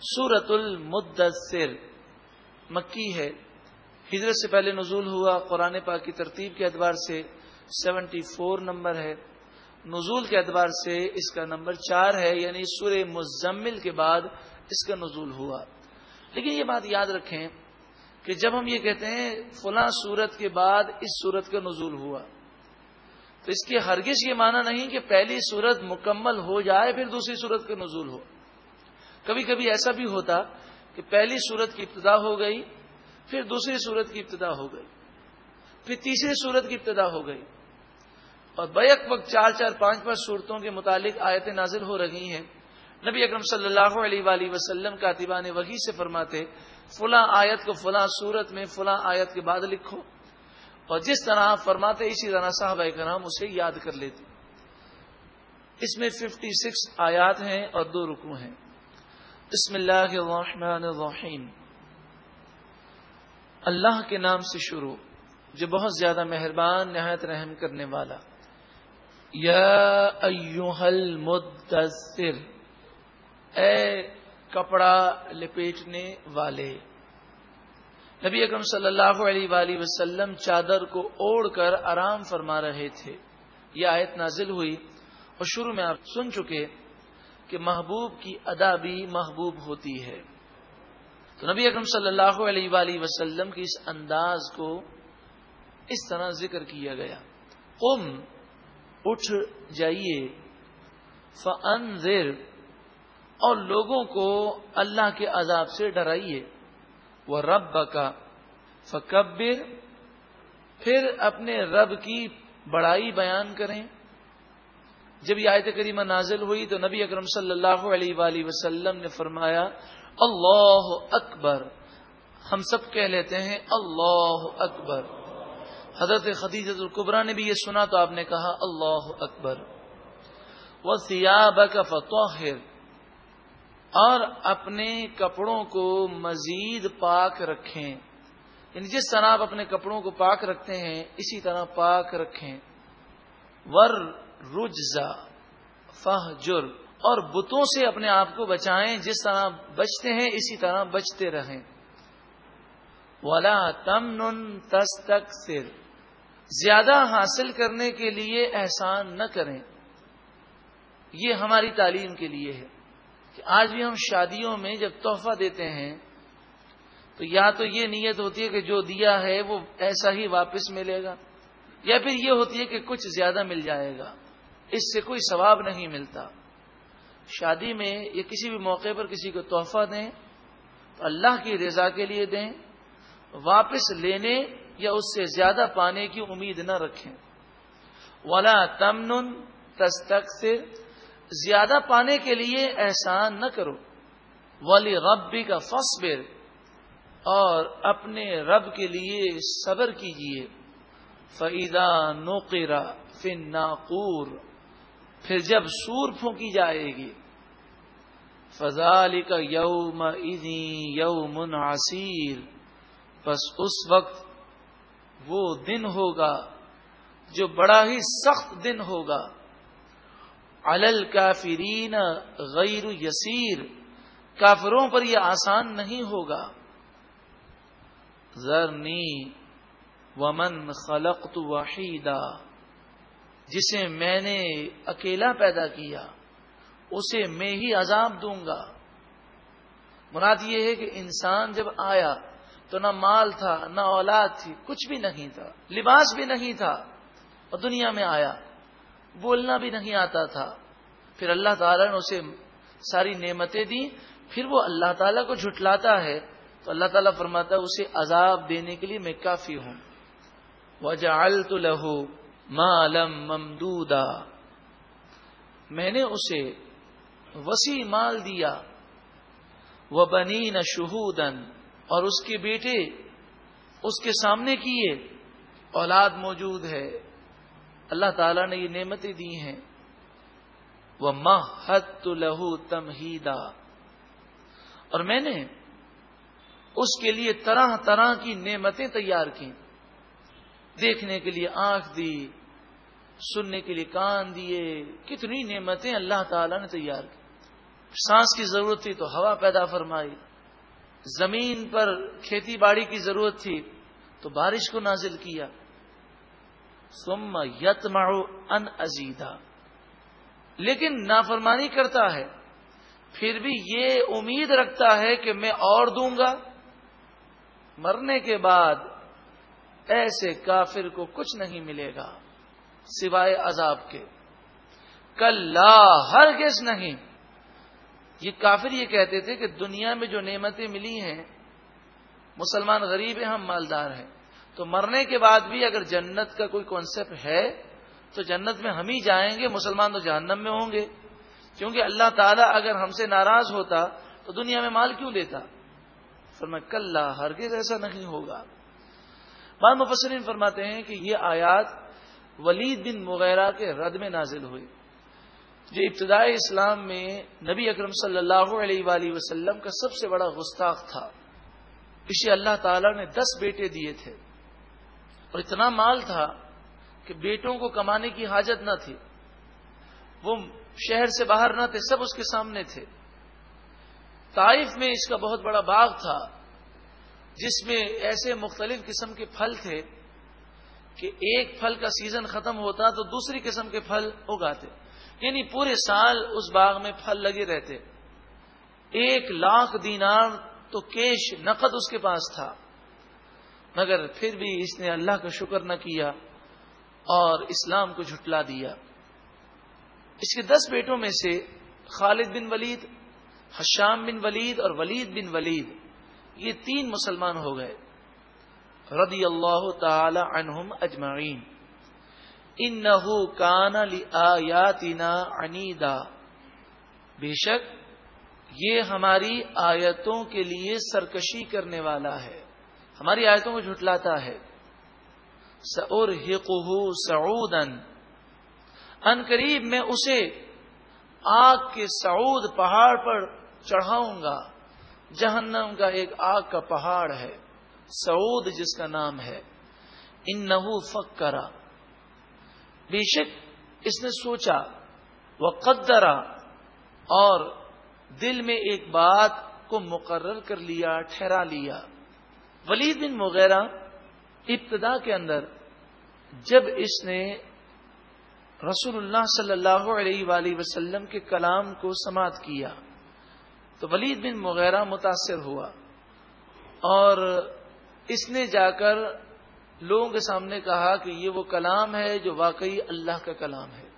سورت المدثر مکی ہے۔ ہجرت سے پہلے نزول ہوا، قرآن پاک کی ترتیب کے اعتبار سے سیونٹی فور نمبر ہے۔ نزول کے اعتبار سے اس کا نمبر چار ہے یعنی سور مزمل کے بعد اس کا نزول ہوا۔ لیکن یہ بات یاد رکھیں کہ جب ہم یہ کہتے ہیں فلاں سورت کے بعد اس سورت کا نزول ہوا، تو اس کی ہرگز یہ معنی نہیں کہ پہلی سورت مکمل ہو جائے، پھر دوسری سورت کا نزول ہو۔ کبھی کبھی ایسا بھی ہوتا کہ پہلی سورت کی ابتدا ہو گئی، پھر دوسری سورت کی ابتدا ہو گئی، پھر تیسری سورت کی ابتدا ہو گئی۔ اور بیک وقت چار چار پانچ پانچ صورتوں کے متعلق آیتیں نازل ہو رہی ہیں۔ نبی اکرم صلی اللہ علیہ وآلہ وسلم کا نے وہی سے فرماتے، فلاں آیت کو فلاں صورت میں فلاں آیت کے بعد لکھو۔ اور جس طرح فرماتے، اسی طرح صاحب کرام اسے یاد کر لیتے۔ اس میں ففٹی سکس آیات ہیں اور دو رکو ہیں۔ بسم اللہ الرحمن الرحیم۔ اللہ کے نام سے شروع، جو بہت زیادہ مہربان، نہایت رحم کرنے والا۔ یا المدثر، اے کپڑا لپیٹنے والے۔ نبی اکرم صلی اللہ علیہ وآلہ وسلم چادر کو اوڑھ کر آرام فرما رہے تھے۔ یہ آیت نازل ہوئی اور شروع میں آپ سن چکے۔ کہ محبوب کی ادا بھی محبوب ہوتی ہے۔ تو نبی اکرم صلی اللہ علیہ وآلہ وسلم کی اس انداز کو اس طرح ذکر کیا گیا۔ قم، اٹھ جائیے فنزر اور لوگوں کو اللہ کے عذاب سے ڈرائیے۔ وہ رب کا فکبر پھر اپنے رب کی بڑائی بیان کریں۔ جب یہ آیت کریمہ نازل ہوئی تو نبی اکرم صلی اللہ علیہ وآلہ وسلم نے فرمایا، اللہ اکبر۔ ہم سب کہہ لیتے ہیں، اللہ اکبر۔ حضرت خدیجت القبرا نے بھی یہ سنا تو آپ نے کہا، اللہ اکبر۔ وہ سیاب کا اور اپنے کپڑوں کو مزید پاک رکھیں۔ یعنی جس طرح آپ اپنے کپڑوں کو پاک رکھتے ہیں، اسی طرح پاک رکھیں۔ ور رجزا فہ جر اور بتوں سے اپنے آپ کو بچائیں، جس طرح بچتے ہیں، اسی طرح بچتے رہیں۔ ولا تم نن تس تک زیادہ حاصل کرنے کے لیے احسان نہ کریں۔ یہ ہماری تعلیم کے لیے ہے کہ آج بھی ہم شادیوں میں جب تحفہ دیتے ہیں، تو یا تو یہ نیت ہوتی ہے کہ جو دیا ہے، وہ ایسا ہی واپس ملے گا، یا پھر یہ ہوتی ہے کہ کچھ زیادہ مل جائے گا۔ اس سے کوئی ثواب نہیں ملتا۔ شادی میں یا کسی بھی موقع پر کسی کو تحفہ دیں تو اللہ کی رضا کے لیے دیں، واپس لینے یا اس سے زیادہ پانے کی امید نہ رکھیں۔ ولا تمن تستک سے زیادہ پانے کے لیے احسان نہ کرو۔ ولی ربی کا فصبر اور اپنے رب کے لیے صبر کیجیے فعیدہ نوکرا فن ناقور پھر جب سور پھونکی جائے گی فضال کا یوم یوم عصیر بس اس وقت وہ دن ہوگا جو بڑا ہی سخت دن ہوگا۔ الل کافرین غیر یسیر کافروں پر یہ آسان نہیں ہوگا۔ ذرنی ومن خلقت وحیدہ جسے میں نے اکیلا پیدا کیا، اسے میں ہی عذاب دوں گا۔ مراد یہ ہے کہ انسان جب آیا تو نہ مال تھا، نہ اولاد تھی، کچھ بھی نہیں تھا، لباس بھی نہیں تھا اور دنیا میں آیا۔ بولنا بھی نہیں آتا تھا۔ پھر اللہ تعالیٰ نے اسے ساری نعمتیں دی پھر وہ اللہ تعالیٰ کو جھٹلاتا ہے۔ تو اللہ تعالیٰ فرماتا ہے، اسے عذاب دینے کے لیے میں کافی ہوں۔ وجہ لہو مالم ممدودا۔ میں نے اسے وسیع مال دیا۔ وہ بنی نہ شہودن اور اس کے بیٹے اس کے سامنے کیے۔ اولاد موجود ہے۔ اللہ تعالی نے یہ نعمتیں دی ہیں۔ وہ محت لہو تمہیدا اور میں نے اس کے لیے طرح طرح کی نعمتیں تیار کی دیکھنے کے لیے آنکھ دی۔ سننے کے لیے کان دیے، کتنی نعمتیں اللہ تعالی نے تیار کی۔ سانس کی ضرورت تھی تو ہوا پیدا فرمائی۔ زمین پر کھیتی باڑی کی ضرورت تھی تو بارش کو نازل کیا۔ سم یت ان ازیدہ۔ لیکن نافرمانی کرتا ہے۔ پھر بھی یہ امید رکھتا ہے کہ میں اور دوں گا۔ مرنے کے بعد ایسے کافر کو کچھ نہیں ملے گا۔ سوائے عذاب کے۔ کل لا ہر نہیں۔ یہ کافر یہ کہتے تھے کہ دنیا میں جو نعمتیں ملی ہیں، مسلمان غریب ہیں، ہم مالدار ہیں۔ تو مرنے کے بعد بھی اگر جنت کا کوئی کانسیپٹ ہے، تو جنت میں ہم ہی جائیں گے، مسلمان تو جہنم میں ہوں گے۔ کیونکہ اللہ تعالیٰ اگر ہم سے ناراض ہوتا، تو دنیا میں مال کیوں لیتا؟ فرما کل ہرگز ایسا نہیں ہوگا۔ بعض مفسرین فرماتے ہیں کہ یہ آیات ولید بن مغیرہ کے رد میں نازل ہوئی۔ جو ابتدائی اسلام میں نبی اکرم صلی اللہ علیہ وآلہ وسلم کا سب سے بڑا گستاخ تھا۔ اسے اللہ تعالی نے دس بیٹے دیے تھے۔ اور اتنا مال تھا کہ بیٹوں کو کمانے کی حاجت نہ تھی۔ وہ شہر سے باہر نہ تھے، سب اس کے سامنے تھے۔ طائف میں اس کا بہت بڑا باغ تھا، جس میں ایسے مختلف قسم کے پھل تھے۔ کہ ایک پھل کا سیزن ختم ہوتا تو دوسری قسم کے پھل اگاتے۔ یعنی پورے سال اس باغ میں پھل لگے رہتے۔ ایک لاکھ دینار تو کیش نقد اس کے پاس تھا۔ مگر پھر بھی اس نے اللہ کا شکر نہ کیا اور اسلام کو جھٹلا دیا۔ اس کے دس بیٹوں میں سے خالد بن ولید، حشام بن ولید اور ولید بن ولید، یہ تین مسلمان ہو گئے۔ رضی اللہ تعالی عنہم اجمعین. ان کان آیاتنا عنیدا. بے شک یہ ہماری آیتوں کے لیے سرکشی کرنے والا ہے. ہماری آیتوں کو جھٹلاتا ہے. سعور سعودن ان قریب میں اسے آگ کے سعود پہاڑ پر چڑھاؤں گا. جہنم کا ایک آگ کا پہاڑ ہے. سعود جس کا نام ہے ان نحو فک کرا بے شک اس نے سوچا وہ قدرا اور دل میں ایک بات کو مقرر کر لیا، ٹھہرا لیا۔ ولید بن مغیرہ ابتدا کے اندر جب اس نے رسول اللہ صلی اللہ علیہ وآلہ وسلم کے کلام کو سماعت کیا، تو ولید بن مغیرہ متاثر ہوا۔ اور اس نے جا کر لوگوں کے سامنے کہا کہ یہ وہ کلام ہے جو واقعی اللہ کا کلام ہے۔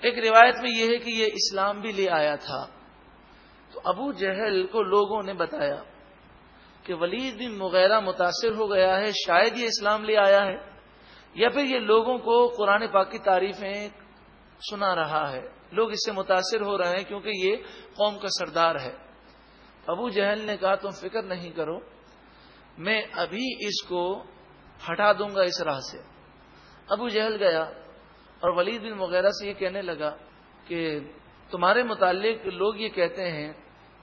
ایک روایت میں یہ ہے کہ یہ اسلام بھی لے آیا تھا۔ تو ابو جہل کو لوگوں نے بتایا کہ ولید بن مغیرہ متاثر ہو گیا ہے، شاید یہ اسلام لے آیا ہے یا پھر یہ لوگوں کو قرآن پاک کی تعریفیں سنا رہا ہے۔ لوگ اس سے متاثر ہو رہے ہیں کیونکہ یہ قوم کا سردار ہے۔ ابو جہل نے کہا، تم فکر نہیں کرو میں ابھی اس کو ہٹا دوں گا اس راہ سے۔ ابو جہل گیا اور ولید بن وغیرہ سے یہ کہنے لگا کہ تمہارے متعلق لوگ یہ کہتے ہیں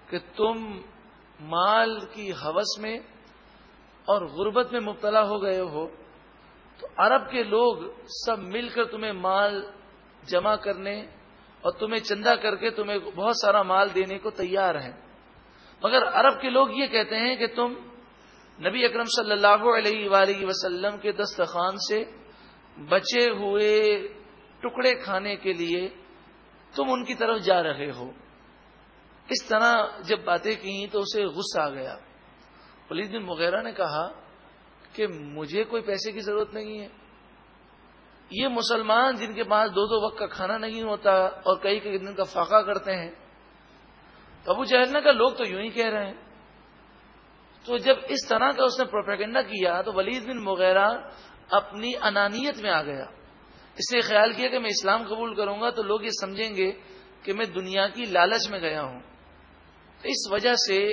کہ تم مال کی حوث میں اور غربت میں مبتلا ہو گئے ہو۔ تو عرب کے لوگ سب مل کر تمہیں مال جمع کرنے اور تمہیں چندہ کر کے تمہیں بہت سارا مال دینے کو تیار ہیں۔ مگر عرب کے لوگ یہ کہتے ہیں کہ تم نبی اکرم صلی اللہ علیہ وآلہ وسلم کے دستخان سے بچے ہوئے ٹکڑے کھانے کے لیے تم ان کی طرف جا رہے ہو۔ اس طرح جب باتیں کی تو اسے غصہ آ گیا۔ ولید بن مغیرہ نے کہا کہ مجھے کوئی پیسے کی ضرورت نہیں ہے۔ یہ مسلمان جن کے پاس دو دو وقت کا کھانا نہیں ہوتا اور کئی کئی دن کا فاقہ کرتے ہیں، ابو جہل کا لوگ تو یوں ہی کہہ رہے ہیں۔ تو جب اس طرح کا اس نے پروپیگنڈا کیا تو ولید بن مغیرہ اپنی انانیت میں آ گیا۔ اس نے خیال کیا کہ میں اسلام قبول کروں گا تو لوگ یہ سمجھیں گے کہ میں دنیا کی لالچ میں گیا ہوں۔ اس وجہ سے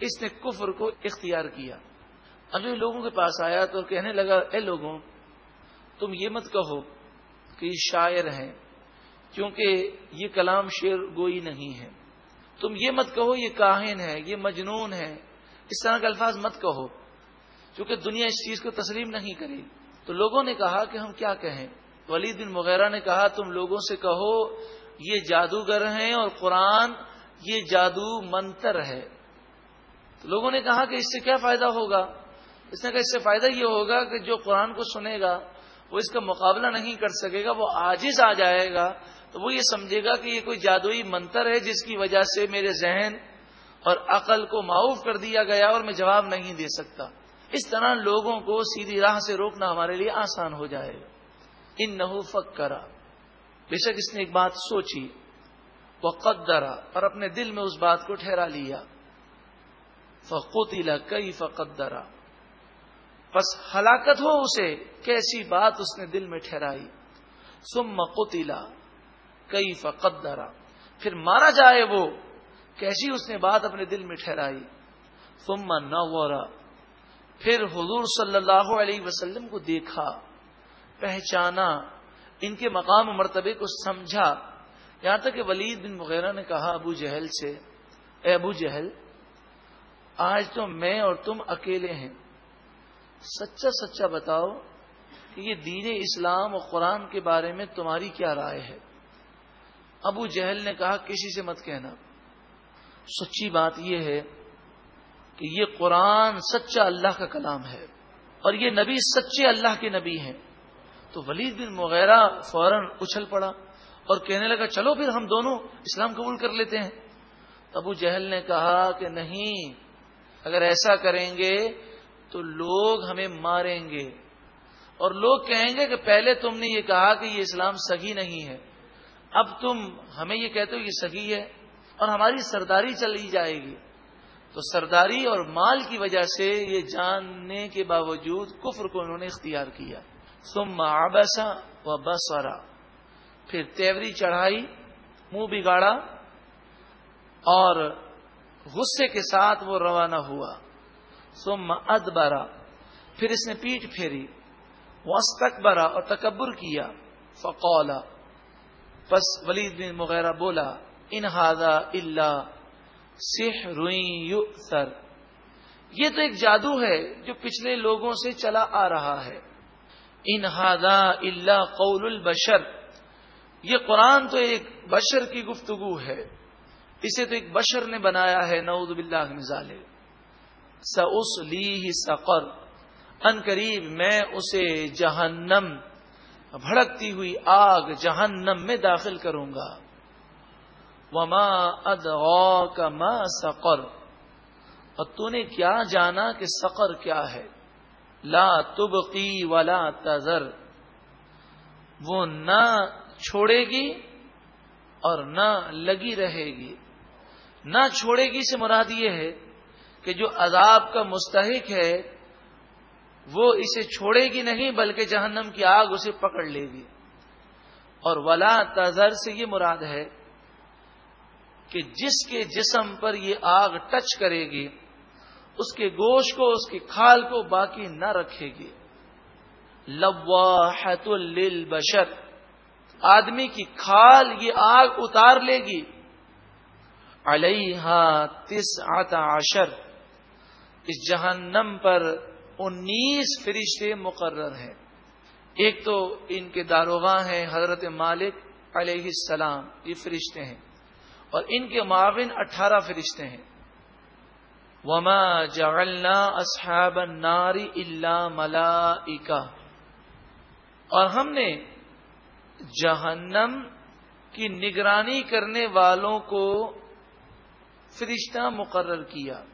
اس نے کفر کو اختیار کیا۔ ابھی لوگوں کے پاس آیا تو کہنے لگا، اے لوگوں، تم یہ مت کہو کہ یہ شاعر ہیں، کیونکہ یہ کلام شعر گوئی نہیں ہے۔ تم یہ مت کہو یہ کاہن ہے، یہ مجنون ہے۔ اس طرح کے الفاظ مت کہو کیونکہ دنیا اس چیز کو تسلیم نہیں کری تو لوگوں نے کہا کہ ہم کیا کہیں؟ ولید بن مغیرہ نے کہا، تم لوگوں سے کہو، یہ جادوگر ہیں اور قرآن یہ جادو منتر ہے۔ تو لوگوں نے کہا کہ اس سے کیا فائدہ ہوگا؟ اس نے کہا اس سے فائدہ یہ ہوگا کہ جو قرآن کو سنے گا، وہ اس کا مقابلہ نہیں کر سکے گا، وہ آجز آ جائے گا۔ تو وہ یہ سمجھے گا کہ یہ کوئی جادوئی منتر ہے جس کی وجہ سے میرے ذہن اور عقل کو معاف کر دیا گیا اور میں جواب نہیں دے سکتا۔ اس طرح لوگوں کو سیدھی راہ سے روکنا ہمارے لیے آسان ہو جائے۔ گا ان نحو فک کرا بے شک اس نے ایک بات سوچی۔ وہ قدرا اور اپنے دل میں اس بات کو ٹھہرا لیا۔ فقوتیلا کئی فقدرا بس ہلاکت ہو اسے کیسی بات اس نے دل میں ٹھہرائی۔ سم قتلا کئی فقدرا پھر مارا جائے وہ۔ کیسی اس نے بات اپنے دل میں ٹھہرائی؟ ثم نورا پھر حضور صلی اللہ علیہ وسلم کو دیکھا، پہچانا، ان کے مقام و مرتبے کو سمجھا۔ یہاں تک کہ ولید بن مغیرہ نے کہا ابو جہل سے، اے ابو جہل، آج تو میں اور تم اکیلے ہیں۔ سچا سچا بتاؤ کہ یہ دین اسلام اور قرآن کے بارے میں تمہاری کیا رائے ہے؟ ابو جہل نے کہا، کسی سے مت کہنا۔ سچی بات یہ ہے کہ یہ قرآن سچا اللہ کا کلام ہے اور یہ نبی سچے اللہ کے نبی ہیں۔ تو ولید بن مغیرہ فوراً اچھل پڑا اور کہنے لگا، چلو پھر ہم دونوں اسلام قبول کر لیتے ہیں۔ ابو جہل نے کہا کہ نہیں، اگر ایسا کریں گے تو لوگ ہمیں ماریں گے۔ اور لوگ کہیں گے کہ پہلے تم نے یہ کہا کہ یہ اسلام سگی نہیں ہے، اب تم ہمیں یہ کہتے ہو یہ سگی ہے۔ اور ہماری سرداری چلی جائے گی۔ تو سرداری اور مال کی وجہ سے یہ جاننے کے باوجود کفر کو انہوں نے اختیار کیا۔ سم آبسا و بسرا پھر تیوری چڑھائی، منہ بگاڑا اور غصے کے ساتھ وہ روانہ ہوا۔ سم ادبرا پھر اس نے پیٹ پھیری۔ وسطرا اور تکبر کیا۔ فقولا بس ولید بن مغیرہ بولا انہادا اللہ سہ روئی سر یہ تو ایک جادو ہے جو پچھلے لوگوں سے چلا آ رہا ہے۔ انہادا اللہ قول البشر۔ یہ قرآن تو ایک بشر کی گفتگو ہے۔ اسے تو ایک بشر نے بنایا ہے۔ نعوذ باللہ مزال اس لی سقر۔ ان قریب میں اسے جہنم، بھڑکتی ہوئی آگ جہنم میں داخل کروں گا۔ وما ادغا ما سقر اور تو نے کیا جانا کہ سقر کیا ہے؟ لا تبقی ولا تذر۔ وہ نہ چھوڑے گی اور نہ لگی رہے گی۔ نہ چھوڑے گی سے مراد یہ ہے کہ جو عذاب کا مستحق ہے، وہ اسے چھوڑے گی نہیں، بلکہ جہنم کی آگ اسے پکڑ لے گی۔ اور ولا تذر سے یہ مراد ہے کہ جس کے جسم پر یہ آگ ٹچ کرے گی، اس کے گوشت کو، اس کی کھال کو باقی نہ رکھے گی۔ لواحت للبشر۔ آدمی کی کھال، یہ آگ اتار لے گی۔ علیہ تس آتا عشر۔ اس جہنم پر انیس فرشتے مقرر ہیں۔ ایک تو ان کے داروغاں ہیں، حضرت مالک علیہ السلام، یہ فرشتے ہیں۔ اور ان کے معاون اٹھارہ فرشتے ہیں۔ وما جعلنا اصحاب النار الا ملائکہ اور ہم نے جہنم کی نگرانی کرنے والوں کو فرشتہ مقرر کیا۔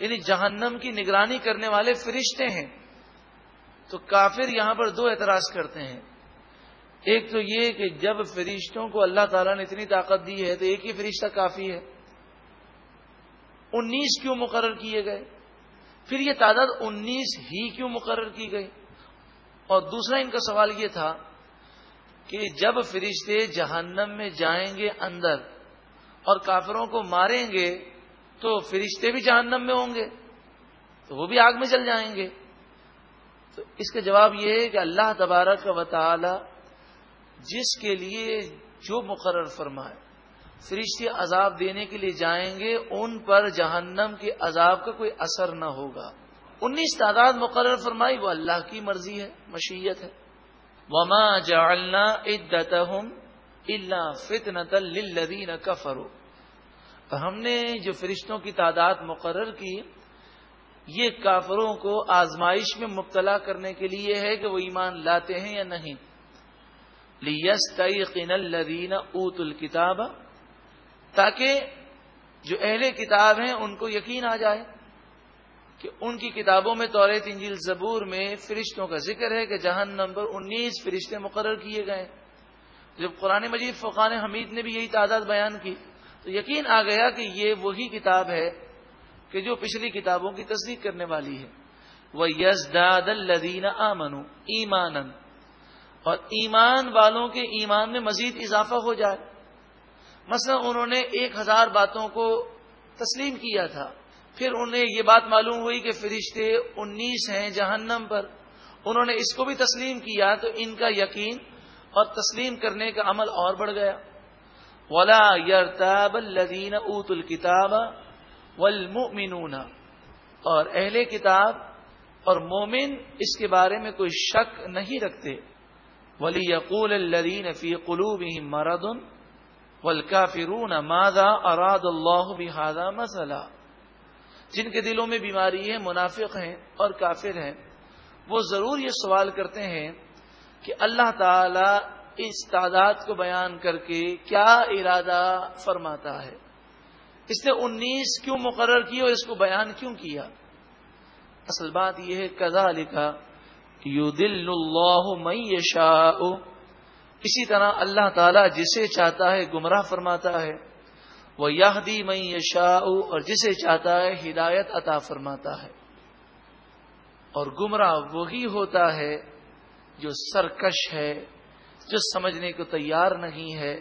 یعنی جہنم کی نگرانی کرنے والے فرشتے ہیں۔ تو کافر یہاں پر دو اعتراض کرتے ہیں۔ ایک تو یہ کہ جب فرشتوں کو اللہ تعالیٰ نے اتنی طاقت دی ہے تو ایک ہی فرشتہ کافی ہے۔ انیس کیوں مقرر کیے گئے؟ پھر یہ تعداد انیس ہی کیوں مقرر کی گئی؟ اور دوسرا ان کا سوال یہ تھا کہ جب فرشتے جہنم میں جائیں گے اندر اور کافروں کو ماریں گے تو فرشتے بھی جہنم میں ہوں گے، تو وہ بھی آگ میں چل جائیں گے۔ تو اس کا جواب یہ ہے کہ اللہ تبارک و تعالی جس کے لیے جو مقرر فرمائے۔ فرشتے عذاب دینے کے لیے جائیں گے، ان پر جہنم کے عذاب کا کوئی اثر نہ ہوگا۔ انیس تعداد مقرر فرمائی، وہ اللہ کی مرضی ہے، مشیت ہے۔ وما جعلنا عدتهم الا فتنة للذین کفروا ہم نے جو فرشتوں کی تعداد مقرر کی، یہ کافروں کو آزمائش میں مبتلا کرنے کے لیے ہے کہ وہ ایمان لاتے ہیں یا نہیں۔ لیس تعین الدین اوت الکتاب تاکہ جو اہل کتاب ہیں ان کو یقین آ جائے کہ ان کی کتابوں میں طور انجیل، زبور میں فرشتوں کا ذکر ہے کہ جہان نمبر انیس فرشتے مقرر کیے گئے جب قرآن مجید فقان حمید نے بھی یہی تعداد بیان کی، تو یقین آ گیا کہ یہ وہی کتاب ہے کہ جو پچھلی کتابوں کی تصدیق کرنے والی ہے۔ وہ یزداد الدین آمن ایمان اور ایمان والوں کے ایمان میں مزید اضافہ ہو جائے۔ مثلا انہوں نے ایک ہزار باتوں کو تسلیم کیا تھا، پھر انہیں یہ بات معلوم ہوئی کہ فرشتے انیس ہیں جہنم پر۔ انہوں نے اس کو بھی تسلیم کیا تو ان کا یقین اور تسلیم کرنے کا عمل اور بڑھ گیا۔ ولا یرتاب الدین اوت الکتاب والمؤمنون۔ اور اہل کتاب اور مومن اس کے بارے میں کوئی شک نہیں رکھتے۔ ولی یقول الدین فی قلوب مرد ولکا فرون مادا اراد اللہ بحادہ مسئلہ جن کے دلوں میں بیماری ہے، منافق ہیں اور کافر ہیں، وہ ضرور یہ سوال کرتے ہیں کہ اللہ تعالی اس تعداد کو بیان کر کے کیا ارادہ فرماتا ہے۔ اس نے انیس کیوں مقرر کی اور اس کو بیان کیوں کیا؟ اصل بات یہ ہے کزا لکھا یو دل اللہ شاہ اسی طرح اللہ تعالیٰ جسے چاہتا ہے گمراہ فرماتا ہے. وہ یہ دی میں اور جسے چاہتا ہے ہدایت عطا فرماتا ہے. اور گمراہ وہی ہوتا ہے جو سرکش ہے، جو سمجھنے کو تیار نہیں ہے.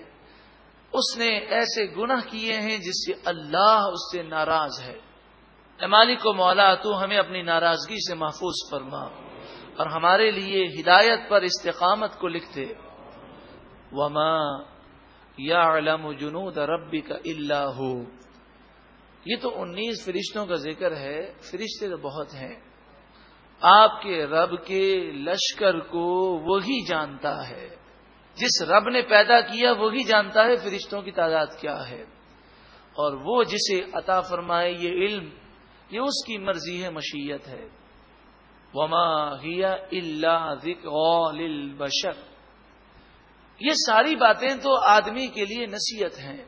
اس نے ایسے گناہ کیے ہیں جس سے اللہ اس سے ناراض ہے۔ مالک و مولا، تو ہمیں اپنی ناراضگی سے محفوظ فرما۔ اور ہمارے لیے ہدایت پر استقامت کو لکھتے وما یا علم جنود ربی کا اللہ ہو یہ تو انیس فرشتوں کا ذکر ہے، فرشتے تو بہت ہیں۔ آپ کے رب کے لشکر کو وہی جانتا ہے۔ جس رب نے پیدا کیا، وہی جانتا ہے فرشتوں کی تعداد کیا ہے۔ اور وہ جسے عطا فرمائے یہ علم، یہ اس کی مرضی ہے، مشیت ہے۔ وما ہیا اللہ ذکر یہ ساری باتیں تو آدمی کے لیے نصیحت ہیں۔